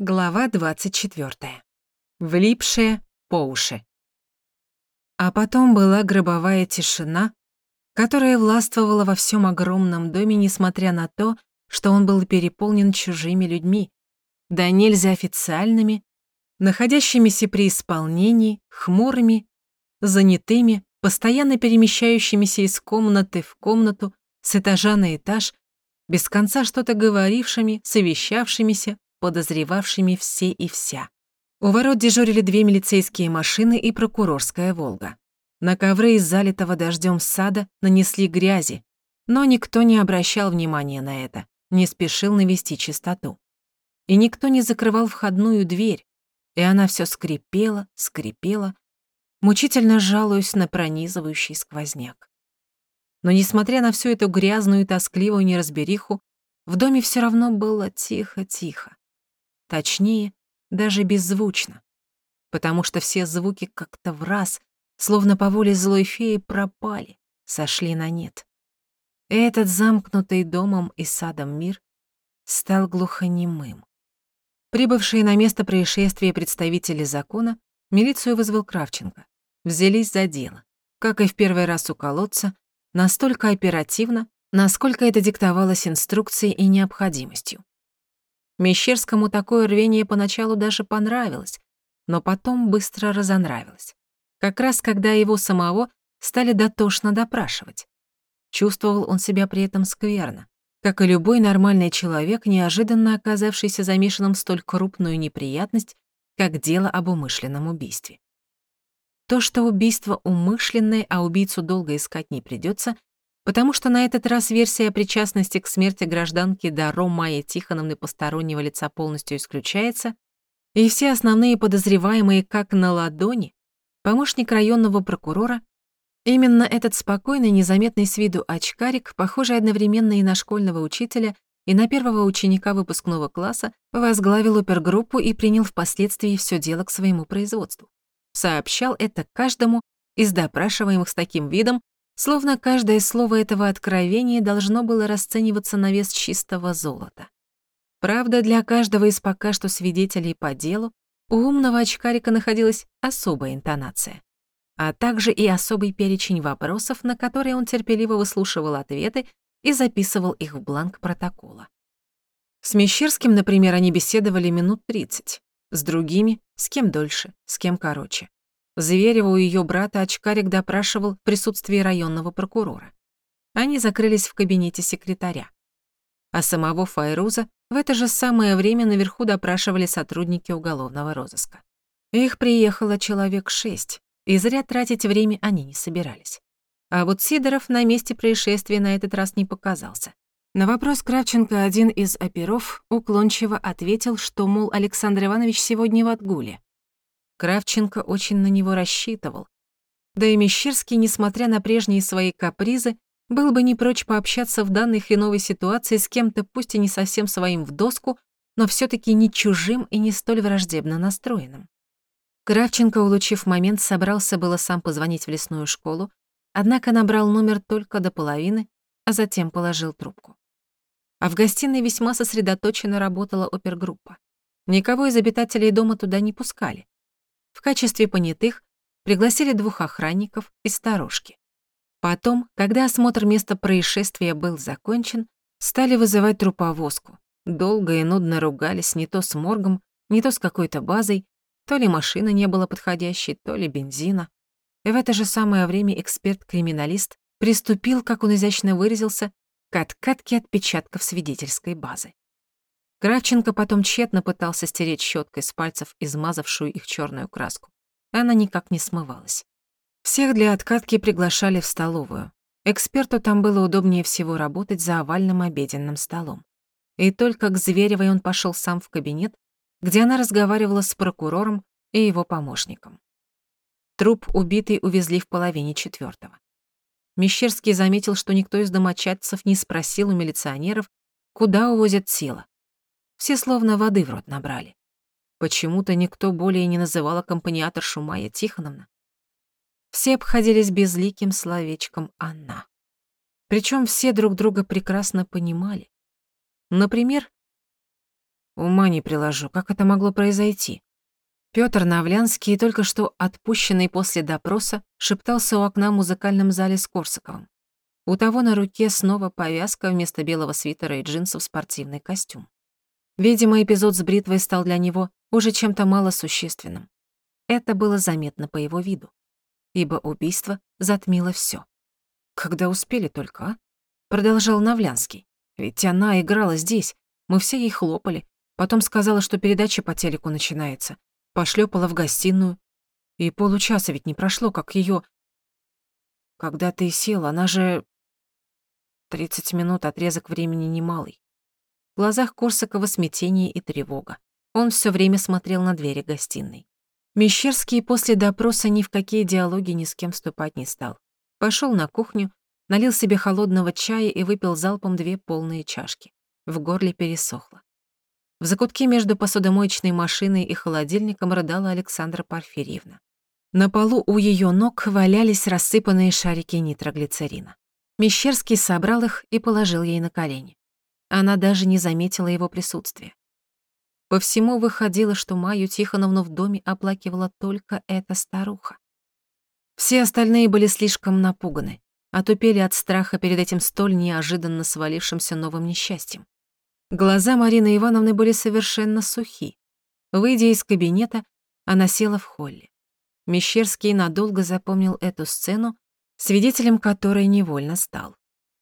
Глава 24. Влипшие по уши. А потом была гробовая тишина, которая властвовала во всем огромном доме, несмотря на то, что он был переполнен чужими людьми, да нельзя официальными, находящимися при исполнении, хмурыми, занятыми, постоянно перемещающимися из комнаты в комнату, с этажа на этаж, без конца что-то говорившими, совещавшимися, подозревавшими все и вся. У ворот дежурили две милицейские машины и прокурорская «Волга». На ковры из залитого дождем сада нанесли грязи, но никто не обращал внимания на это, не спешил навести чистоту. И никто не закрывал входную дверь, и она все скрипела, скрипела, мучительно жалуясь на пронизывающий сквозняк. Но несмотря на всю эту грязную и тоскливую неразбериху, в доме все равно было тихо-тихо. Точнее, даже беззвучно. Потому что все звуки как-то в раз, словно по воле злой феи, пропали, сошли на нет. Этот замкнутый домом и садом мир стал глухонемым. Прибывшие на место происшествия представители закона милицию вызвал Кравченко. Взялись за дело. Как и в первый раз у колодца, настолько оперативно, насколько это диктовалось инструкцией и необходимостью. Мещерскому такое рвение поначалу даже понравилось, но потом быстро разонравилось. Как раз когда его самого стали дотошно допрашивать. Чувствовал он себя при этом скверно, как и любой нормальный человек, неожиданно оказавшийся замешанным в столь крупную неприятность, как дело об умышленном убийстве. То, что убийство умышленное, а убийцу долго искать не придется, потому что на этот раз версия о причастности к смерти гражданки Даро Майи Тихоновны постороннего лица полностью исключается, и все основные подозреваемые как на ладони, помощник районного прокурора, именно этот спокойный, незаметный с виду очкарик, похожий одновременно и на школьного учителя, и на первого ученика выпускного класса, возглавил опергруппу и принял впоследствии все дело к своему производству. Сообщал это каждому из допрашиваемых с таким видом, словно каждое слово этого откровения должно было расцениваться на вес чистого золота. Правда, для каждого из пока что свидетелей по делу у умного очкарика находилась особая интонация, а также и особый перечень вопросов, на которые он терпеливо выслушивал ответы и записывал их в бланк протокола. С Мещерским, например, они беседовали минут 30, с другими — с кем дольше, с кем короче. Зверева у ее брата очкарик допрашивал в присутствии районного прокурора. Они закрылись в кабинете секретаря. А самого Файруза в это же самое время наверху допрашивали сотрудники уголовного розыска. Их приехало человек шесть, и зря тратить время они не собирались. А вот Сидоров на месте происшествия на этот раз не показался. На вопрос Кравченко один из оперов уклончиво ответил, что, мол, Александр Иванович сегодня в отгуле, Кравченко очень на него рассчитывал. Да и Мещерский, несмотря на прежние свои капризы, был бы не прочь пообщаться в данной хреновой ситуации с кем-то, пусть и не совсем своим в доску, но все таки не чужим и не столь враждебно настроенным. Кравченко, улучив момент, собрался было сам позвонить в лесную школу, однако набрал номер только до половины, а затем положил трубку. А в гостиной весьма сосредоточенно работала опергруппа. Никого из обитателей дома туда не пускали. В качестве понятых пригласили двух охранников и сторожки. Потом, когда осмотр места происшествия был закончен, стали вызывать труповозку. Долго и нудно ругались не то с моргом, не то с какой-то базой, то ли машины не было подходящей, то ли бензина. И в это же самое время эксперт-криминалист приступил, как он изящно выразился, к откатке отпечатков свидетельской базы. Кравченко потом тщетно пытался стереть щеткой с пальцев измазавшую их черную краску. Она никак не смывалась. Всех для откатки приглашали в столовую. Эксперту там было удобнее всего работать за овальным обеденным столом. И только к Зверевой он пошел сам в кабинет, где она разговаривала с прокурором и его помощником. Труп убитый увезли в половине четвертого. Мещерский заметил, что никто из домочадцев не спросил у милиционеров, куда увозят тело. Все словно воды в рот набрали. Почему-то никто более не называл аккомпаниаторшу Майя Тихоновна. Все обходились безликим словечком «она». Причем все друг друга прекрасно понимали. Например, Ума не приложу, как это могло произойти. Пётр Навлянский, только что отпущенный после допроса, шептался у окна в музыкальном зале с Корсаковым. У того на руке снова повязка вместо белого свитера и джинсов спортивный костюм. Видимо, эпизод с бритвой стал для него уже чем-то малосущественным. Это было заметно по его виду, ибо убийство затмило всё. Когда успели только, а? Продолжал Навлянский. Ведь она играла здесь, мы все ей хлопали. Потом сказала, что передача по телеку начинается. Пошлёпала в гостиную. И получаса ведь не прошло, как её... Когда ты сел, она же... Тридцать минут отрезок времени немалый. В глазах Корсакова смятение и тревога. Он всё время смотрел на двери гостиной. Мещерский после допроса ни в какие диалоги ни с кем вступать не стал. Пошёл на кухню, налил себе холодного чая и выпил залпом две полные чашки. В горле пересохло. В закутке между посудомоечной машиной и холодильником рыдала Александра Порфирьевна. На полу у её ног валялись рассыпанные шарики нитроглицерина. Мещерский собрал их и положил ей на колени. Она даже не заметила его присутствия. По всему выходило, что Майю Тихоновну в доме оплакивала только эта старуха. Все остальные были слишком напуганы, отупели от страха перед этим столь неожиданно свалившимся новым несчастьем. Глаза Марины Ивановны были совершенно сухи. Выйдя из кабинета, она села в холле. Мещерский надолго запомнил эту сцену, свидетелем которой невольно стал.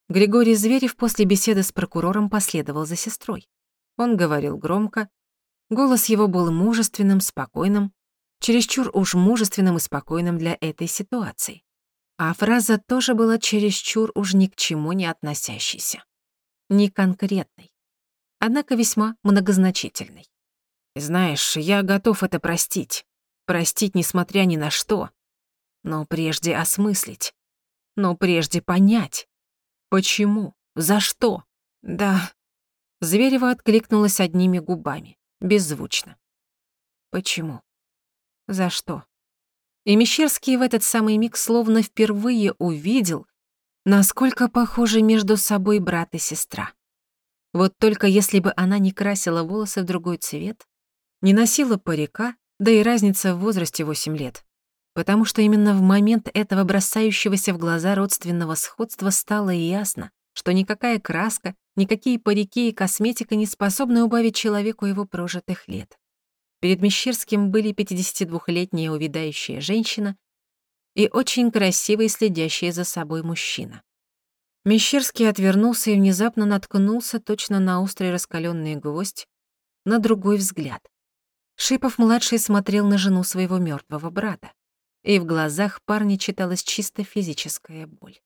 Григорий Зверев после беседы с прокурором последовал за сестрой. Он говорил громко, голос его был мужественным, спокойным, чересчур уж мужественным и спокойным для этой ситуации. А фраза тоже была чересчур уж ни к чему не относящейся. Не конкретной однако весьма многозначительный. Знаешь, я готов это простить. Простить, несмотря ни на что. Но прежде осмыслить. Но прежде понять. Почему? За что? Да. Зверева откликнулась одними губами, беззвучно. Почему? За что? И Мещерский в этот самый миг словно впервые увидел, насколько похожи между собой брат и сестра. Вот только если бы она не красила волосы в другой цвет, не носила парика, да и разница в возрасте 8 лет. Потому что именно в момент этого бросающегося в глаза родственного сходства стало ясно, что никакая краска, никакие парики и косметика не способны убавить человеку его прожитых лет. Перед Мещерским были 52-летняя увядающая женщина и очень красивый следящий за собой мужчина. Мещерский отвернулся и внезапно наткнулся точно на острый раскаленный гвоздь, на другой взгляд. Шипов-младший смотрел на жену своего мертвого брата, и в глазах парня читалась чисто физическая боль.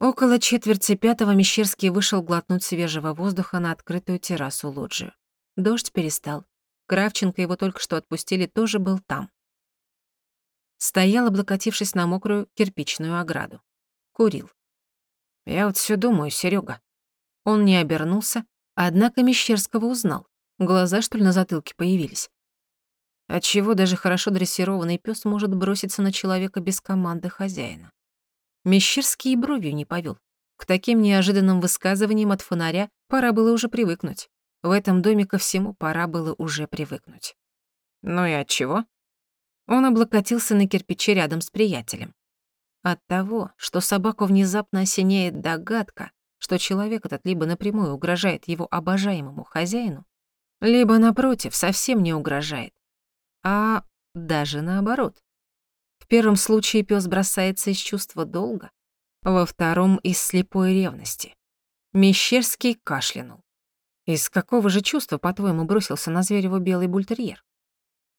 Около четверти пятого Мещерский вышел глотнуть свежего воздуха на открытую террасу лоджию. Дождь перестал. Кравченко его только что отпустили, тоже был там. Стоял, облокотившись на мокрую кирпичную ограду. Курил. Я вот все думаю, Серега. Он не обернулся, однако Мещерского узнал. Глаза, что ли, на затылке появились. Отчего даже хорошо дрессированный пес может броситься на человека без команды хозяина? Мещерский и бровью не повел. К таким неожиданным высказываниям от фонаря пора было уже привыкнуть. В этом доме ко всему пора было уже привыкнуть. Ну и от чего? Он облокотился на кирпиче рядом с приятелем. От того, что собаку внезапно осеняет догадка, что человек этот либо напрямую угрожает его обожаемому хозяину, либо, напротив, совсем не угрожает, а даже наоборот. В первом случае пес бросается из чувства долга, во втором — из слепой ревности. Мещерский кашлянул. Из какого же чувства, по-твоему, бросился на Зверева белый бультерьер?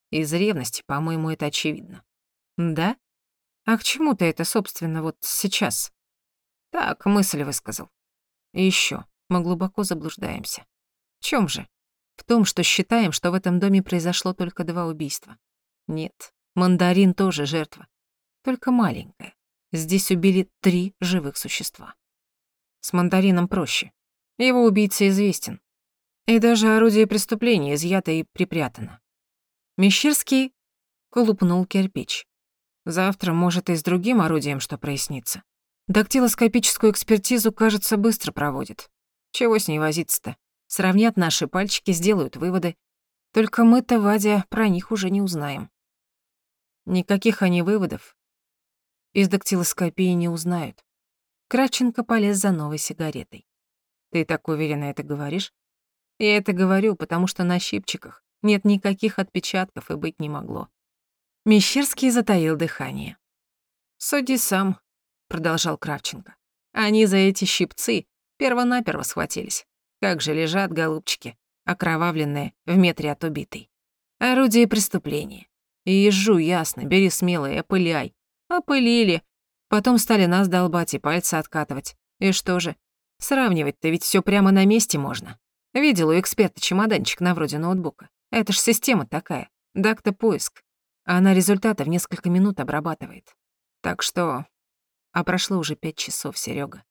Из ревности, по-моему, это очевидно. Да? А к чему ты это, собственно, вот сейчас? Так, мысль высказал. И ещё, мы глубоко заблуждаемся. В чём же? В том, что считаем, что в этом доме произошло только два убийства. Нет, мандарин тоже жертва. Только маленькая. Здесь убили три живых существа. С мандарином проще. Его убийца известен. И даже орудие преступления изъято и припрятано. Мещерский колупнул кирпич. Завтра, может, и с другим орудием что прояснится. Дактилоскопическую экспертизу, кажется, быстро проводит. Чего с ней возиться-то? Сравнят наши пальчики, сделают выводы. Только мы-то, Вадя, про них уже не узнаем. Никаких они выводов из дактилоскопии не узнают. Кравченко полез за новой сигаретой. Ты так уверенно это говоришь? Я это говорю, потому что на щипчиках нет никаких отпечатков и быть не могло. Мещерский затаил дыхание. «Суди сам», — продолжал Кравченко. «Они за эти щипцы первонаперво схватились. Как же лежат голубчики, окровавленные в метре от убитой. Орудие преступления. И езжу ясно, бери смело и опыляй. Опылили. Потом стали нас долбать и пальцы откатывать. И что же? Сравнивать-то ведь всё прямо на месте можно. Видел у эксперта чемоданчик на вроде ноутбука. Это ж система такая. Дакта-поиск. Она результаты в несколько минут обрабатывает. Так что... А прошло уже пять часов, Серёга.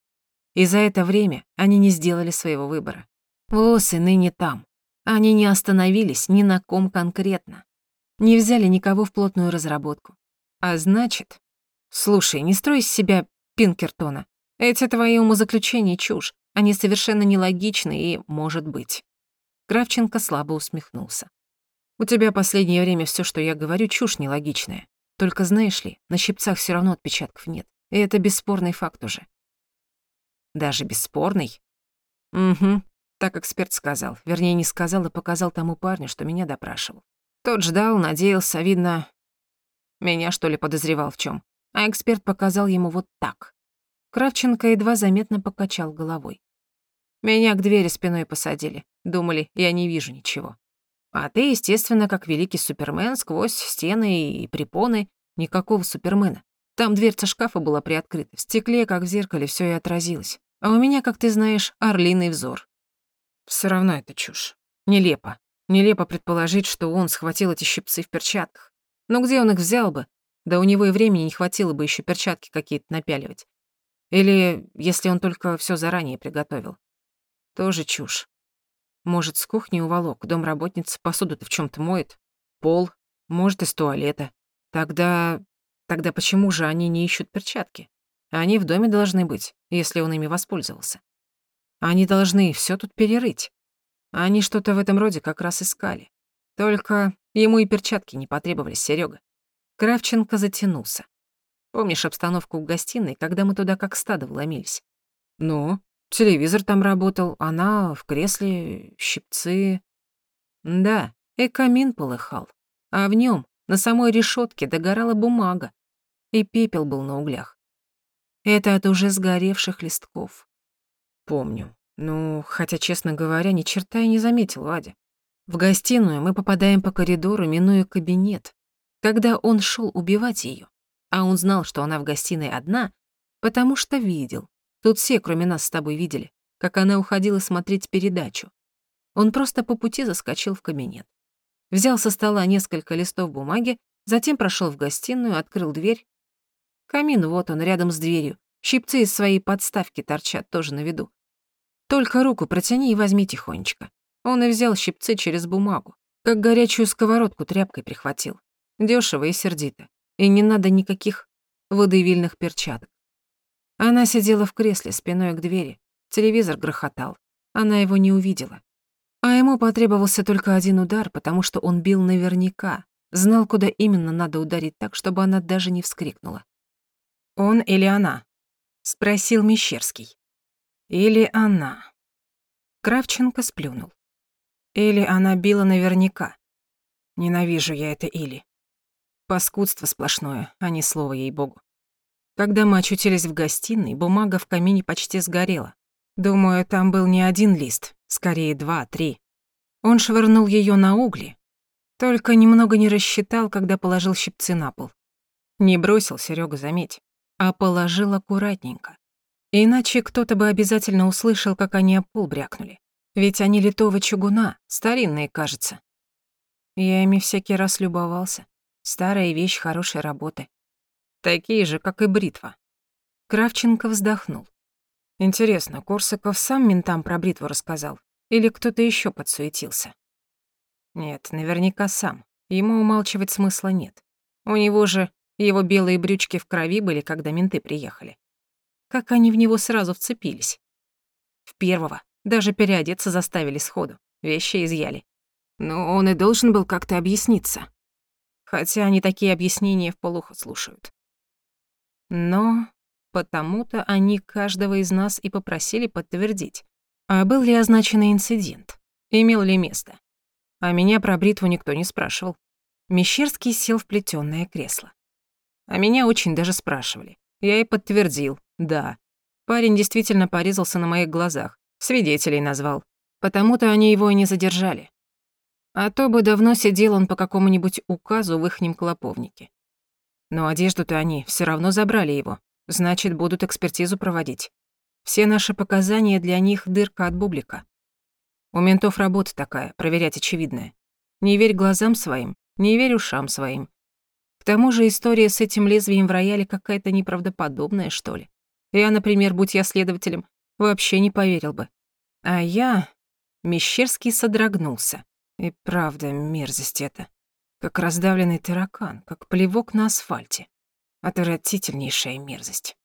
И за это время они не сделали своего выбора. Восы ныне там. Они не остановились ни на ком конкретно. Не взяли никого в плотную разработку. А значит... Слушай, не строй из себя Пинкертона. Эти твои умозаключения чушь. Они совершенно нелогичны и, может быть. Кравченко слабо усмехнулся. У тебя последнее время все, что я говорю, чушь нелогичная. Только знаешь ли, на щипцах все равно отпечатков нет. И это бесспорный факт уже. Даже бесспорный? Угу, так эксперт сказал. Вернее, не сказал, а показал тому парню, что меня допрашивал. Тот ждал, надеялся, видно, меня, что ли, подозревал в чем. А эксперт показал ему вот так. Кравченко едва заметно покачал головой. Меня к двери спиной посадили. Думали, я не вижу ничего. А ты, естественно, как великий супермен, сквозь стены и препоны. Никакого супермена. Там дверца шкафа была приоткрыта. В стекле, как в зеркале, все и отразилось. А у меня, как ты знаешь, орлиный взор. Все равно это чушь. Нелепо. Нелепо предположить, что он схватил эти щипцы в перчатках. Но где он их взял бы? Да у него и времени не хватило бы еще перчатки какие-то напяливать. Или если он только все заранее приготовил. Тоже чушь. Может, с кухни уволок, домработница посуду-то в чем то моет, пол, может, из туалета. Тогда... Тогда почему же они не ищут перчатки? Они в доме должны быть, если он ими воспользовался. Они должны все тут перерыть. Они что-то в этом роде как раз искали. Только ему и перчатки не потребовались, Серега. Кравченко затянулся. Помнишь обстановку в гостиной, когда мы туда как стадо вломились? Ну, телевизор там работал, она в кресле, щипцы. Да, и камин полыхал. А в нем на самой решетке догорала бумага, и пепел был на углях. Это от уже сгоревших листков. Помню. Ну, хотя, честно говоря, ни черта я не заметил Вадя. В гостиную мы попадаем по коридору, минуя кабинет. Когда он шел убивать ее, а он знал, что она в гостиной одна, потому что видел. Тут все, кроме нас с тобой, видели, как она уходила смотреть передачу. Он просто по пути заскочил в кабинет. Взял со стола несколько листов бумаги, затем прошел в гостиную, открыл дверь Камин вот он, рядом с дверью. Щипцы из своей подставки торчат, тоже на виду. Только руку протяни и возьми тихонечко. Он и взял щипцы через бумагу, как горячую сковородку тряпкой прихватил. Дёшево и сердито. И не надо никаких водоевильных перчаток. Она сидела в кресле спиной к двери. Телевизор грохотал. Она его не увидела. А ему потребовался только один удар, потому что он бил наверняка. Знал, куда именно надо ударить так, чтобы она даже не вскрикнула. «Он или она?» — спросил Мещерский. «Или она?» Кравченко сплюнул. «Или она била наверняка. Ненавижу я это «или». Паскудство сплошное, а не слово ей-богу. Когда мы очутились в гостиной, бумага в камине почти сгорела. Думаю, там был не один лист, скорее два, три. Он швырнул ее на угли, только немного не рассчитал, когда положил щипцы на пол. Не бросил, Серега, заметь а положил аккуратненько. Иначе кто-то бы обязательно услышал, как они об пол брякнули. Ведь они литого чугуна, старинные, кажется. Я ими всякий раз любовался. Старая вещь хорошей работы. Такие же, как и бритва. Кравченко вздохнул. Интересно, Корсаков сам ментам про бритву рассказал? Или кто-то еще подсуетился? Нет, наверняка сам. Ему умалчивать смысла нет. У него же его белые брючки в крови были, когда менты приехали. Как они в него сразу вцепились. В первого, Даже переодеться заставили сходу, вещи изъяли. Но он и должен был как-то объясниться. Хотя они такие объяснения вполуха слушают. Но потому-то они каждого из нас и попросили подтвердить, а был ли означенный инцидент, имел ли место. А меня про бритву никто не спрашивал. Мещерский сел в плетёное кресло. А меня очень даже спрашивали. Я и подтвердил, да. Парень действительно порезался на моих глазах, свидетелей назвал. Потому-то они его и не задержали. А то бы давно сидел он по какому-нибудь указу в ихнем клоповнике. Но одежду-то они все равно забрали его. Значит, будут экспертизу проводить. Все наши показания для них дырка от бублика. У ментов работа такая, проверять очевидное. Не верь глазам своим, не верь ушам своим. К тому же история с этим лезвием в рояле какая-то неправдоподобная, что ли. Я, например, будь я следователем, вообще не поверил бы. А я... Мещерский содрогнулся. И правда, мерзость это. Как раздавленный таракан, как плевок на асфальте. Отвратительнейшая мерзость.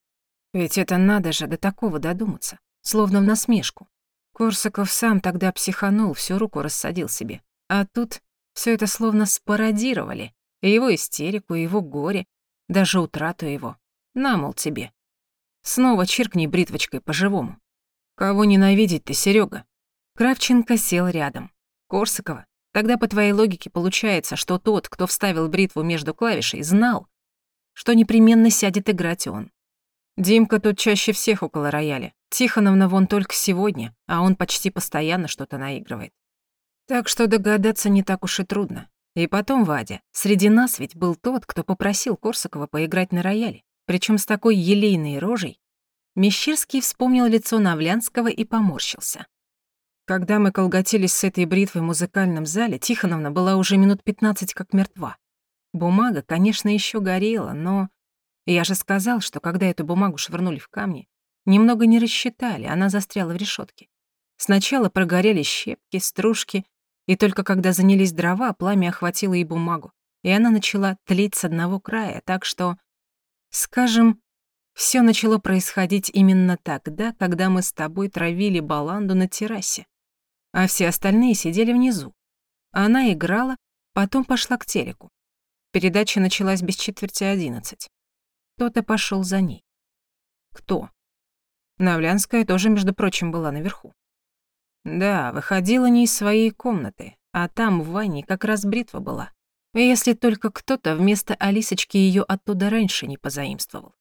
Ведь это надо же до такого додуматься, словно в насмешку. Корсаков сам тогда психанул, всю руку рассадил себе. А тут все это словно спародировали. Его истерику, его горе, даже утрату его. На, мол, тебе. Снова чиркни бритвочкой по-живому. Кого ненавидеть ты, Серега? Кравченко сел рядом. Корсакова, тогда по твоей логике получается, что тот, кто вставил бритву между клавишей, знал, что непременно сядет играть он. Димка тут чаще всех около рояля. Тихоновна вон только сегодня, а он почти постоянно что-то наигрывает. Так что догадаться не так уж и трудно. И потом, Вадя, среди нас ведь был тот, кто попросил Корсакова поиграть на рояле, причем с такой елейной рожей. Мещерский вспомнил лицо Навлянского и поморщился. Когда мы колготились с этой бритвой в музыкальном зале, Тихоновна была уже минут 15 как мертва. Бумага, конечно, еще горела, но... Я же сказал, что когда эту бумагу швырнули в камни, немного не рассчитали, она застряла в решетке. Сначала прогорели щепки, стружки, и только когда занялись дрова, пламя охватило и бумагу, и она начала тлеть с одного края, так что, скажем, все начало происходить именно тогда, когда мы с тобой травили баланду на террасе а все остальные сидели внизу. Она играла, потом пошла к телеку. Передача началась без четверти одиннадцать. Кто-то пошел за ней. Кто? Навлянская тоже, между прочим, была наверху. Да, выходила не из своей комнаты, а там в ванне как раз бритва была. Если только кто-то вместо Алисочки ее оттуда раньше не позаимствовал.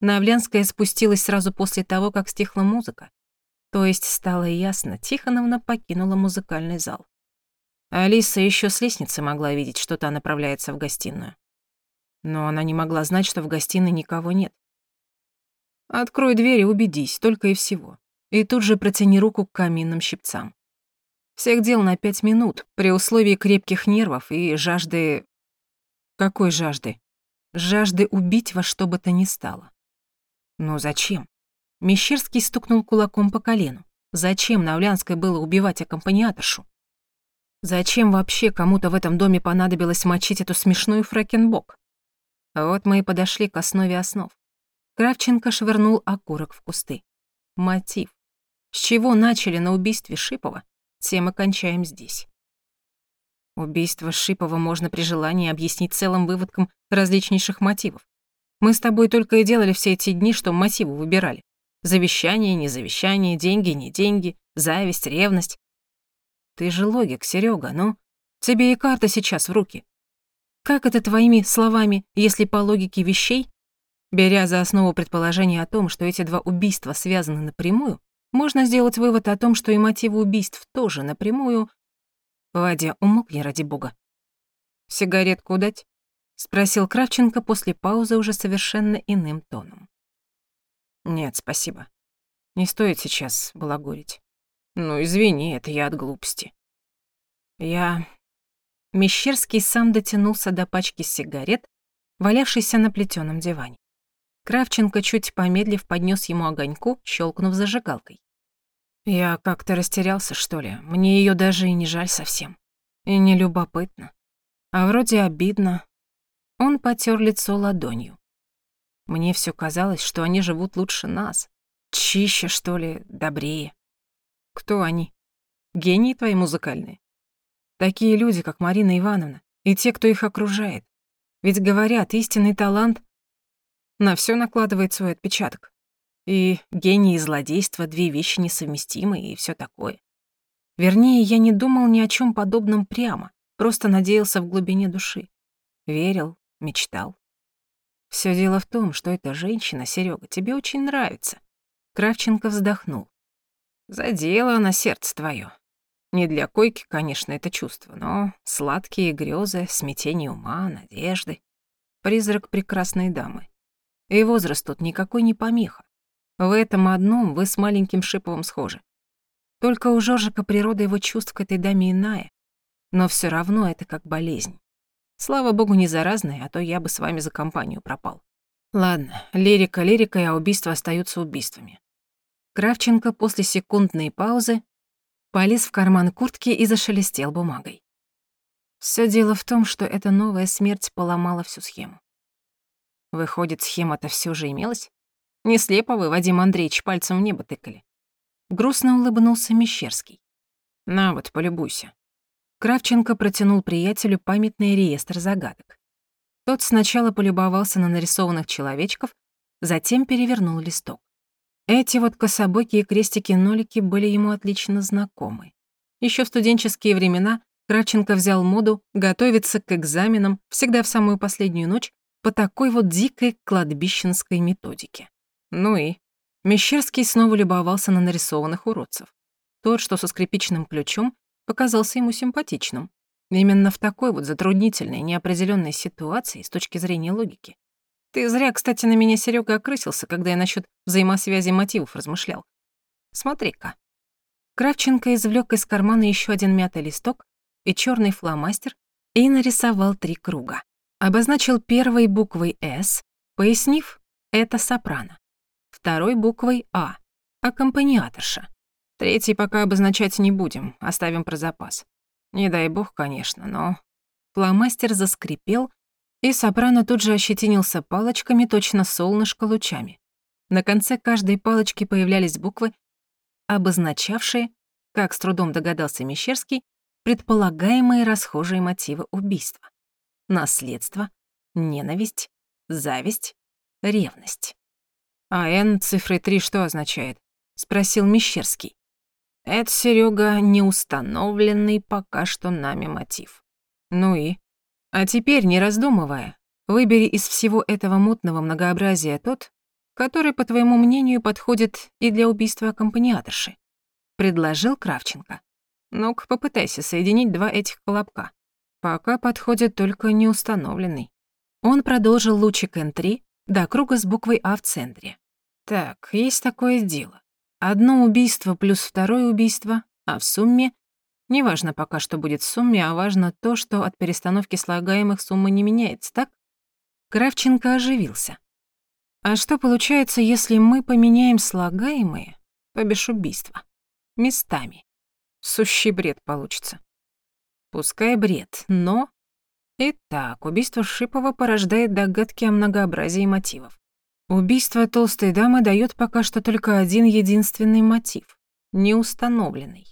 Навлянская спустилась сразу после того, как стихла музыка, то есть стало ясно, Тихоновна покинула музыкальный зал. Алиса еще с лестницы могла видеть, что та направляется в гостиную. Но она не могла знать, что в гостиной никого нет. Открой дверь и убедись, только и всего. И тут же протяни руку к каминным щипцам. Всех дел на пять минут, при условии крепких нервов и жажды... Какой жажды? Жажды убить во что бы то ни стало. Но зачем? Мещерский стукнул кулаком по колену. Зачем Навлянской было убивать аккомпаниаторшу? Зачем вообще кому-то в этом доме понадобилось мочить эту смешную фрэкенбок? Вот мы и подошли к основе основ. Кравченко швырнул окурок в кусты. Мотив. С чего начали на убийстве Шипова, тем и кончаем здесь. Убийство Шипова можно при желании объяснить целым выводком различнейших мотивов. Мы с тобой только и делали все эти дни, что мотивы выбирали. Завещание, не завещание, деньги, не деньги, зависть, ревность. Ты же логик, Серега, ну? Тебе и карта сейчас в руки. Как это твоими словами, если по логике вещей? Беря за основу предположение о том, что эти два убийства связаны напрямую, можно сделать вывод о том, что и мотивы убийств тоже напрямую... Вадя, умолкни ради бога. «Сигаретку дать?» — спросил Кравченко после паузы уже совершенно иным тоном. Нет, спасибо. Не стоит сейчас балагурить. Ну, извини, это я от глупости. Я... Мещерский сам дотянулся до пачки сигарет, валявшейся на плетёном диване. Кравченко, чуть помедлив, поднёс ему огоньку, щелкнув зажигалкой. Я как-то растерялся, что ли. Мне её даже и не жаль совсем. И не любопытно. А вроде обидно. Он потёр лицо ладонью. Мне все казалось, что они живут лучше нас. Чище, что ли, добрее. Кто они? Гении твои музыкальные? Такие люди, как Марина Ивановна, и те, кто их окружает. Ведь говорят, истинный талант на все накладывает свой отпечаток. И гений и злодейство — две вещи несовместимые и все такое. Вернее, я не думал ни о чем подобном прямо, просто надеялся в глубине души. Верил, мечтал. Все дело в том, что эта женщина, Серега, тебе очень нравится. Кравченко вздохнул. Задела она сердце твое. Не для койки, конечно, это чувство, но сладкие грезы, смятение ума, надежды. Призрак прекрасной дамы. И возраст тут никакой не помеха. В этом одном вы с маленьким Шиповым схожи. Только у Жоржика природа его чувств к этой даме иная. Но все равно это как болезнь. Слава богу, не заразная, а то я бы с вами за компанию пропал. Ладно, лирика лирикой, а убийства остаются убийствами. Кравченко после секундной паузы полез в карман куртки и зашелестел бумагой. Все дело в том, что эта новая смерть поломала всю схему. Выходит, схема-то все же имелась? Не слепо вы, Вадим Андреевич, пальцем в небо тыкали. Грустно улыбнулся Мещерский. На вот, полюбуйся. Кравченко протянул приятелю памятный реестр загадок. Тот сначала полюбовался на нарисованных человечков, затем перевернул листок. Эти вот кособокие крестики-нолики были ему отлично знакомы. Еще в студенческие времена Кравченко взял моду готовиться к экзаменам всегда в самую последнюю ночь по такой вот дикой кладбищенской методике. Ну и Мещерский снова любовался на нарисованных уродцев. Тот, что со скрипичным ключом, показался ему симпатичным. Именно в такой вот затруднительной, неопределенной ситуации с точки зрения логики. Ты зря, кстати, на меня, Серега, окрысился, когда я насчет взаимосвязи мотивов размышлял. Смотри-ка. Кравченко извлек из кармана еще один мятый листок и черный фломастер и нарисовал три круга. Обозначил первой буквой «С», пояснив «это сопрано», второй буквой «А», аккомпаниаторша. Третий пока обозначать не будем, оставим про запас. Не дай бог, конечно, но... Фломастер заскрипел, и сопрано тут же ощетинился палочками, точно солнышко лучами. На конце каждой палочки появлялись буквы, обозначавшие, как с трудом догадался Мещерский, предполагаемые расхожие мотивы убийства. Наследство, ненависть, зависть, ревность. А Н цифрой 3 что означает? Спросил Мещерский. Это, Серега, неустановленный пока что нами мотив. Ну и? А теперь, не раздумывая, выбери из всего этого мутного многообразия тот, который, по твоему мнению, подходит и для убийства аккомпаниаторши. Предложил Кравченко. Ну-ка, попытайся соединить два этих колобка. Пока подходит только неустановленный. Он продолжил лучик N3 до круга с буквой А в центре. Так, есть такое дело. Одно убийство плюс второе убийство, а в сумме... Неважно пока, что будет в сумме, а важно то, что от перестановки слагаемых сумма не меняется, так? Кравченко оживился. А что получается, если мы поменяем слагаемые, то бишь убийства, местами? Сущий бред получится. Пускай бред, но... Итак, убийство Шипова порождает догадки о многообразии мотивов. Убийство толстой дамы дает пока что только один единственный мотив — неустановленный.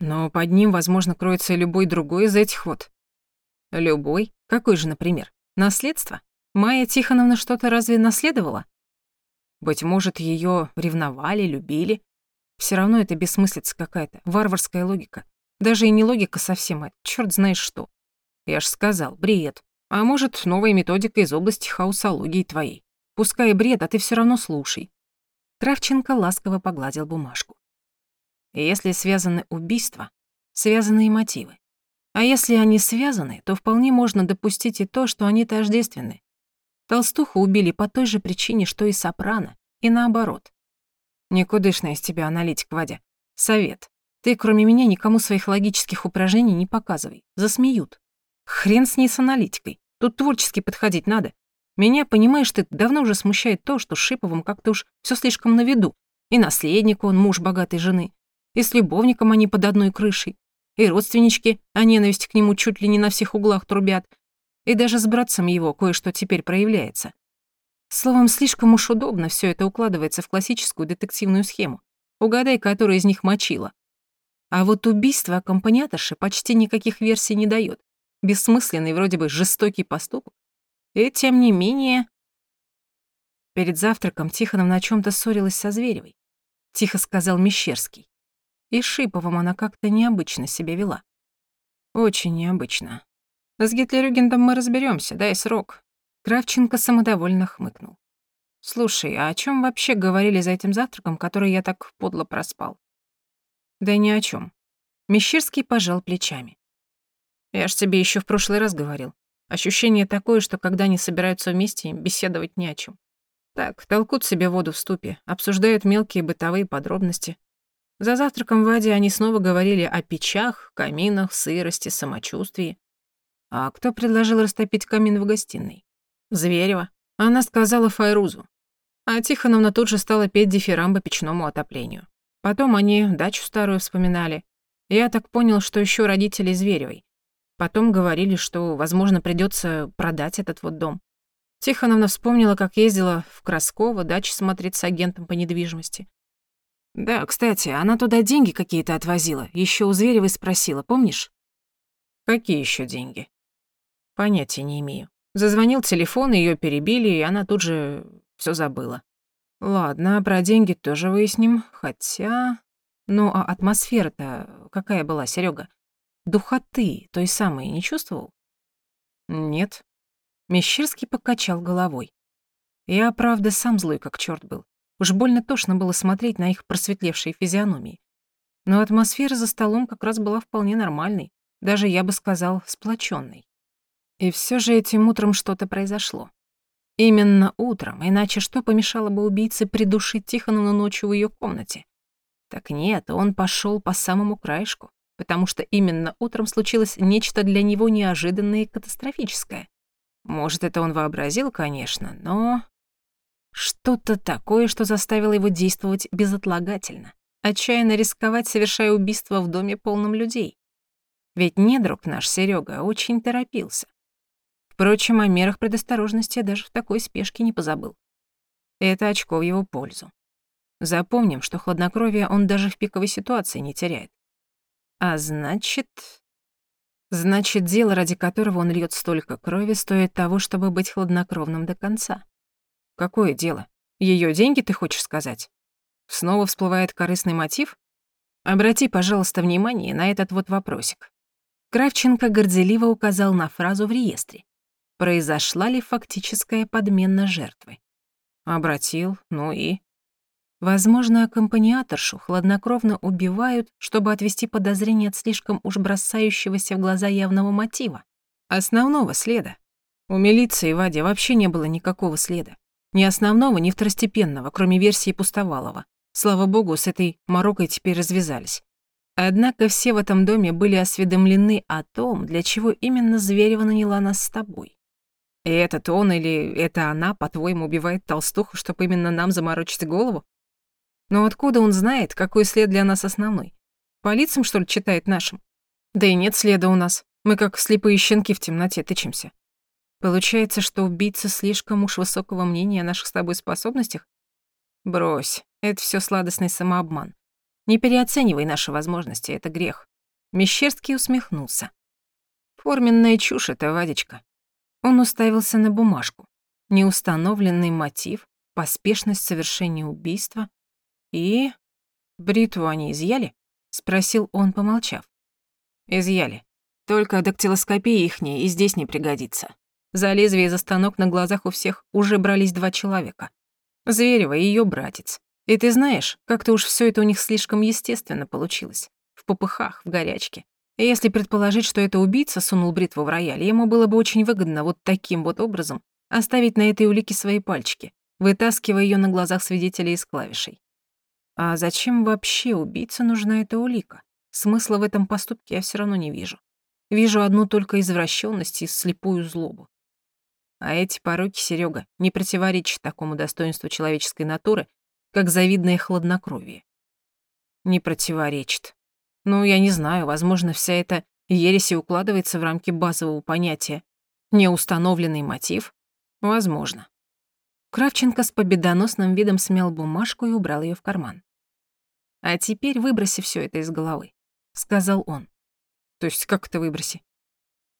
Но под ним, возможно, кроется любой другой из этих вот. Любой? Какой же, например? Наследство? Майя Тихоновна что-то разве наследовала? Быть может, ее ревновали, любили. Все равно это бессмыслица какая-то, варварская логика. Даже и не логика совсем, а черт знаешь что. Я ж сказал, бред. А может, новая методика из области хаусологии твоей. Пускай бред, а ты все равно слушай». Кравченко ласково погладил бумажку. «Если связаны убийства, связаны и мотивы. А если они связаны, то вполне можно допустить и то, что они тождественны. Толстуху убили по той же причине, что и Сопрано, и наоборот. Никудышная из тебя аналитик, Вадя. Совет. Ты, кроме меня, никому своих логических упражнений не показывай. Засмеют. Хрен с ней с аналитикой. Тут творчески подходить надо. Меня, понимаешь, ты давно уже смущает то, что Шиповым как-то уж все слишком на виду. И наследник он, муж богатой жены. И с любовником они под одной крышей. И родственнички, а ненависть к нему чуть ли не на всех углах трубят. И даже с братцем его кое-что теперь проявляется. Словом, слишком уж удобно все это укладывается в классическую детективную схему. Угадай, которая из них мочила. А вот убийство аккомпаниаторши почти никаких версий не дает. Бессмысленный, вроде бы жестокий поступок. И тем не менее... Перед завтраком Тихоновна о чем то ссорилась со Зверевой. Тихо сказал Мещерский. И Шиповым она как-то необычно себя вела. Очень необычно. С Гитлерюгендом мы разберемся, дай срок. Кравченко самодовольно хмыкнул. Слушай, а о чем вообще говорили за этим завтраком, который я так подло проспал? Да ни о чем. Мещерский пожал плечами. Я ж тебе еще в прошлый раз говорил. Ощущение такое, что когда они собираются вместе, беседовать не о чем. Так, толкут себе воду в ступе, обсуждают мелкие бытовые подробности. За завтраком в Аде они снова говорили о печах, каминах, сырости, самочувствии. А кто предложил растопить камин в гостиной? Зверева. Она сказала Файрузу. А Тихоновна тут же стала петь дифирамбы печному отоплению. Потом они дачу старую вспоминали. Я так понял, что еще родители Зверевой. Потом говорили, что, возможно, придется продать этот вот дом. Тихоновна вспомнила, как ездила в Красково дачу смотреть с агентом по недвижимости. Да, кстати, она туда деньги какие-то отвозила. Еще у Зверевой спросила, помнишь? Какие еще деньги? Понятия не имею. Зазвонил телефон, ее перебили, и она тут же все забыла. Ладно, про деньги тоже выясним, хотя... Ну, а атмосфера-то какая была, Серега? Духоты той самой не чувствовал? Нет. Мещерский покачал головой. Я, правда, сам злой как черт был. Уж больно тошно было смотреть на их просветлевшие физиономии. Но атмосфера за столом как раз была вполне нормальной, даже, я бы сказал, сплоченной. И все же этим утром что-то произошло. Именно утром, иначе что помешало бы убийце придушить Тихоновну ночью в ее комнате? Так нет, он пошел по самому краешку потому что именно утром случилось нечто для него неожиданное и катастрофическое. Может, это он вообразил, конечно, но... Что-то такое, что заставило его действовать безотлагательно, отчаянно рисковать, совершая убийство в доме полном людей. Ведь недруг наш Серега очень торопился. Впрочем, о мерах предосторожности даже в такой спешке не позабыл. Это очко в его пользу. Запомним, что хладнокровие он даже в пиковой ситуации не теряет. А значит... Значит, дело, ради которого он льет столько крови, стоит того, чтобы быть хладнокровным до конца. Какое дело? Ее деньги, ты хочешь сказать? Снова всплывает корыстный мотив? Обрати, пожалуйста, внимание на этот вот вопросик. Кравченко горделиво указал на фразу в реестре. Произошла ли фактическая подмена жертвы? Обратил, ну и... Возможно, аккомпаниаторшу хладнокровно убивают, чтобы отвести подозрение от слишком уж бросающегося в глаза явного мотива. Основного следа. У милиции в Аде вообще не было никакого следа. Ни основного, ни второстепенного, кроме версии Пустовалова. Слава богу, с этой морокой теперь развязались. Однако все в этом доме были осведомлены о том, для чего именно Зверева наняла нас с тобой. И этот он или это она, по-твоему, убивает толстуху, чтобы именно нам заморочить голову? Но откуда он знает, какой след для нас основной? По лицам, что ли, читает нашим? Да и нет следа у нас. Мы как слепые щенки в темноте тычемся. Получается, что убийца слишком уж высокого мнения о наших с тобой способностях? Брось, это все сладостный самообман. Не переоценивай наши возможности, это грех. Мещерский усмехнулся. Форменная чушь это, Вадечка. Он уставился на бумажку. Неустановленный мотив, поспешность совершения убийства, «И? Бритву они изъяли?» — спросил он, помолчав. «Изъяли. Только дактилоскопия ихняя и здесь не пригодится. За лезвие и за станок на глазах у всех уже брались два человека. Зверева и её братец. И ты знаешь, как-то уж всё это у них слишком естественно получилось. В попыхах, в горячке. Если предположить, что это убийца сунул бритву в рояль, ему было бы очень выгодно вот таким вот образом оставить на этой улике свои пальчики, вытаскивая её на глазах свидетелей из клавишей. А зачем вообще убийце нужна эта улика? Смысла в этом поступке я все равно не вижу. Вижу одну только извращенность и слепую злобу. А эти пороки, Серега, не противоречат такому достоинству человеческой натуры, как завидное хладнокровие. Не противоречит. Ну, я не знаю, возможно, вся эта ересь укладывается в рамки базового понятия «неустановленный мотив». Возможно. Кравченко с победоносным видом смял бумажку и убрал ее в карман. А теперь выброси все это из головы. сказал он. То есть как это выброси?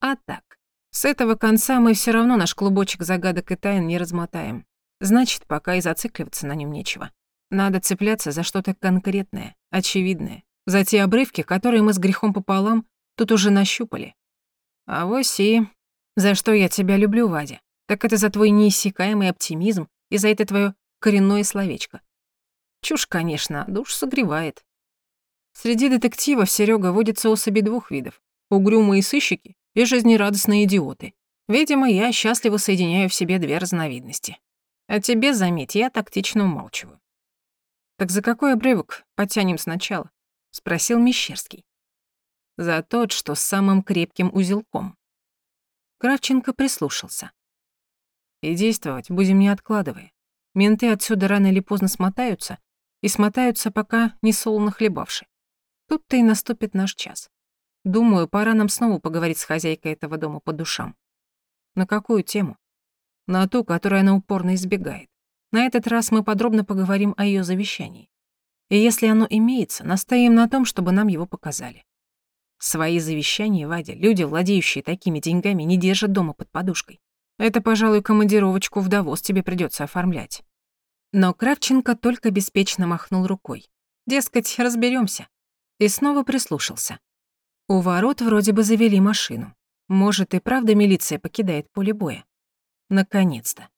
А так. С этого конца мы все равно наш клубочек загадок и тайн не размотаем. Значит, пока и зацикливаться на нем нечего. Надо цепляться за что-то конкретное, очевидное, за те обрывки, которые мы с грехом пополам тут уже нащупали. А вось и... За что я тебя люблю, Вадя? Так это за твой неиссякаемый оптимизм и за это твое коренное словечко. Чушь, конечно, душ согревает. Среди детективов Серега водится особи двух видов. Угрюмые сыщики и жизнерадостные идиоты. Видимо, я счастливо соединяю в себе две разновидности. А тебе, заметь, я тактично умалчиваю. «Так за какой обрывок потянем сначала?» — спросил Мещерский. «За тот, что с самым крепким узелком». Кравченко прислушался. «И действовать будем не откладывая. Менты отсюда рано или поздно смотаются, и смотаются пока не солоно хлебавши. Тут-то и наступит наш час. Думаю, пора нам снова поговорить с хозяйкой этого дома по душам. На какую тему? На ту, которую она упорно избегает. На этот раз мы подробно поговорим о ее завещании. И если оно имеется, настоим на том, чтобы нам его показали. Свои завещания, Вадя, люди, владеющие такими деньгами, не держат дома под подушкой. Это, пожалуй, командировочку в Давос тебе придется оформлять. Но Кравченко только беспечно махнул рукой. Дескать, разберемся. И снова прислушался. У ворот вроде бы завели машину. Может, и правда милиция покидает поле боя. Наконец-то.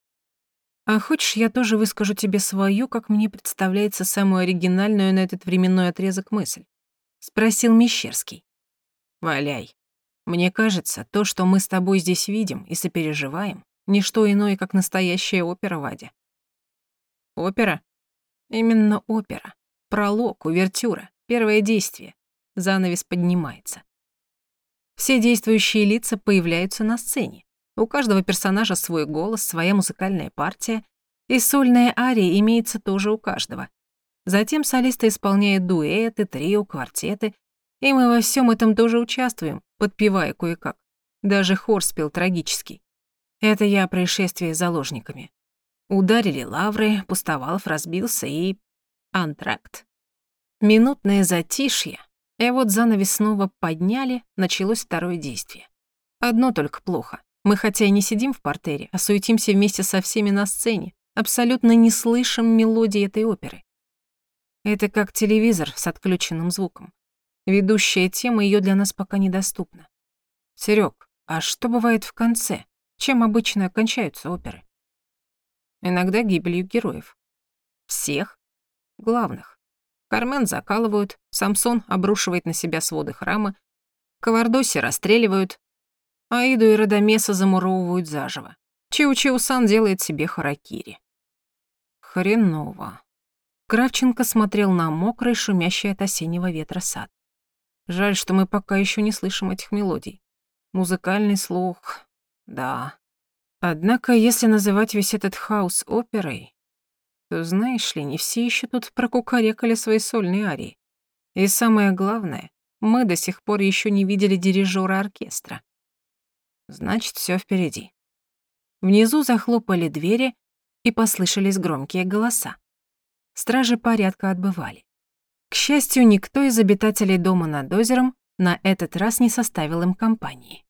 А хочешь, я тоже выскажу тебе свою, как мне представляется, самую оригинальную на этот временной отрезок мысль? Спросил Мещерский. Валяй. Мне кажется, то, что мы с тобой здесь видим и сопереживаем, не что иное, как настоящая опера, Вадя. Опера? Именно опера. Пролог, увертюра, первое действие. Занавес поднимается. Все действующие лица появляются на сцене. У каждого персонажа свой голос, своя музыкальная партия, и сольная ария имеется тоже у каждого. Затем солисты исполняют дуэты, трио, квартеты, и мы во всем этом тоже участвуем, подпевая кое-как. Даже хор спел трагический. Это я о происшествии с заложниками. Ударили лавры, Пустовалов разбился и... Антракт. Минутное затишье, и вот занавес снова подняли, началось второе действие. Одно только плохо. Мы хотя и не сидим в портере, а суетимся вместе со всеми на сцене, абсолютно не слышим мелодии этой оперы. Это как телевизор с отключенным звуком. Ведущая тема ее для нас пока недоступна. Серег, а что бывает в конце? Чем обычно кончаются оперы? иногда гибелью героев. Всех главных. Кармен закалывают, Самсон обрушивает на себя своды храма, Кавардоси расстреливают, Аиду и Радамеса замуровывают заживо. Чиу-Чиу-сан делает себе харакири. Хреново. Кравченко смотрел на мокрый, шумящий от осеннего ветра сад. Жаль, что мы пока еще не слышим этих мелодий. Музыкальный слух, да, Однако, если называть весь этот хаос оперой, то, знаешь ли, не все еще тут прокукарекали свои сольные арии. И самое главное, мы до сих пор еще не видели дирижера оркестра. Значит, все впереди. Внизу захлопали двери, и послышались громкие голоса. Стражи порядка отбывали. К счастью, никто из обитателей дома над озером на этот раз не составил им компании.